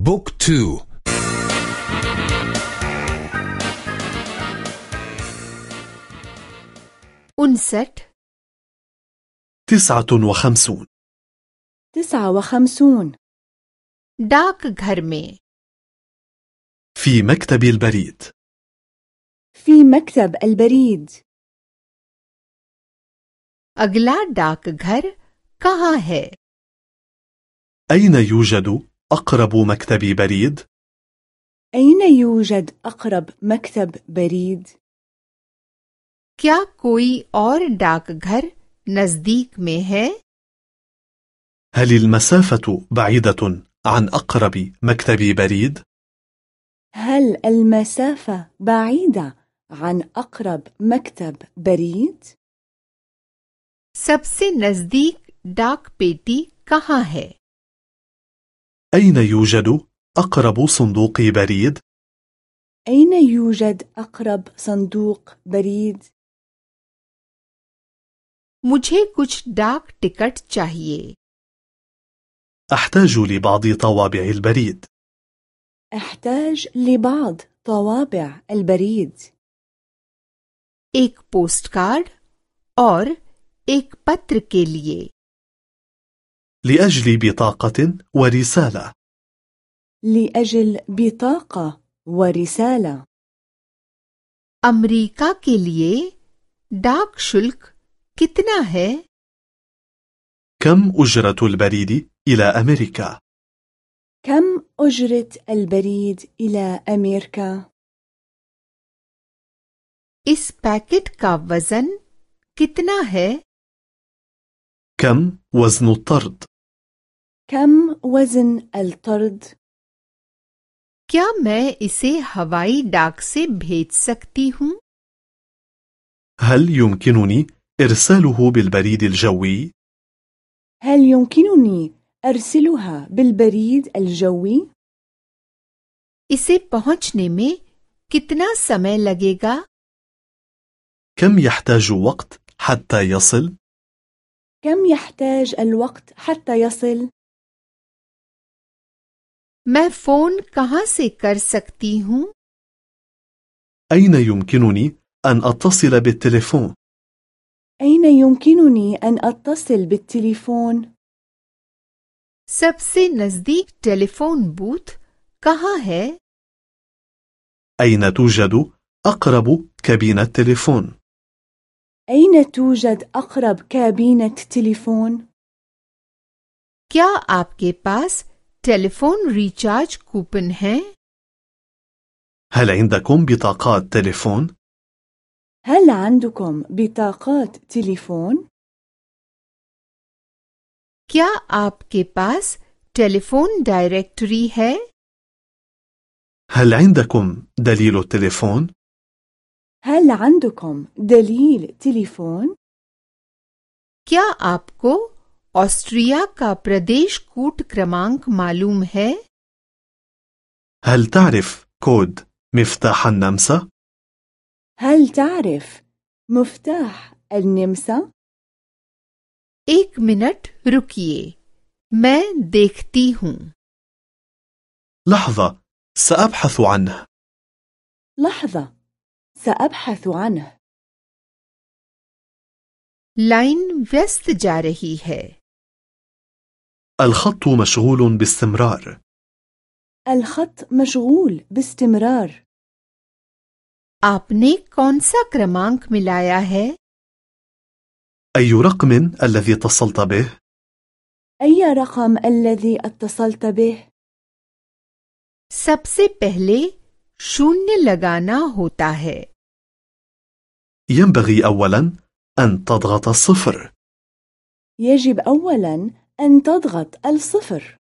بوك تو उनसठ تسعة وخمسون تسعة وخمسون डाक घर में في مكتب البريد في مكتب البريد अगला डाक घर कहाँ है أين يوجد أقرب مكتب بريد؟ أين يوجد أقرب مكتب بريد؟ क्या कोई और डाक घर नजदीक में है هل المسافة بعيدة عن أقرب مكتب بريد؟ هل المسافة بعيدة عن أقرب مكتب بريد؟ सबसे नजदीक डाक पेटी कहाँ है أين يوجد أقرب صندوق بريد؟ أين يوجد أقرب صندوق بريد؟ मुझे कुछ डाक टिकट चाहिए أحتاج لبعض طوابع البريد أحتاج لبعض طوابع البريد एक पोस्ट कार्ड और एक पत्र के लिए لأجل بطاقة ورسالة لأجل بطاقة ورسالة अमेरिका के लिए डाक शुल्क कितना है كم أجرة البريد إلى أمريكا؟ كم أجرة البريد إلى أمريكا؟ इस पैकेट का वजन कितना है كم وزن الطرد؟ كم وزن الطرد؟ क्या मैं इसे हवाई डाक से भेज सकती हूँ هل يمكنني إرساله بالبريد الجوي؟ هل يمكنني أرسلها بالبريد الجوي؟ इसे पहुंचने में कितना समय लगेगा كم يحتاج وقت حتى يصل؟ كم يحتاج الوقت حتى يصل؟ मैं फोन कहाँ से कर सकती हूँ أين يمكنني أن أتصل بالتليفون؟ أين يمكنني أن أتصل بالتليفون؟ सबसे नजदीक टेलीफोन बूथ कहाँ है أين توجد أقرب كابينة تليفون؟ أين توجد أقرب كابينة تليفون؟ क्या आपके पास टेलीफोन रिचार्ज कूपन है هل عندكم بطاقات تليفون؟ هل عندكم بطاقات تليفون؟ क्या आपके पास टेलीफोन डायरेक्टरी है هل عندكم دليل التليفون؟ هل عندكم دليل تليفون؟ क्या आपको ऑस्ट्रिया का प्रदेश कूट क्रमांक मालूम है هل تعرف كود مفتاح النمسا؟ هل تعرف مفتاح النمسا؟ एक मिनट रुकिए मैं देखती हूँ لحظة سأبحث عنه لحظة سأبحث عنه लाइन व्यस्त जा रही है الخط مشغول باستمرار الخط مشغول باستمرار आपने कौन सा क्रमांक मिलाया है أي رقم الذي اتصلت به؟ أي رقم الذي اتصلت به؟ सबसे पहले शून्य लगाना होता है ينبغي أولا أن تضغط الصفر يجب أولا أن تضغط الصفر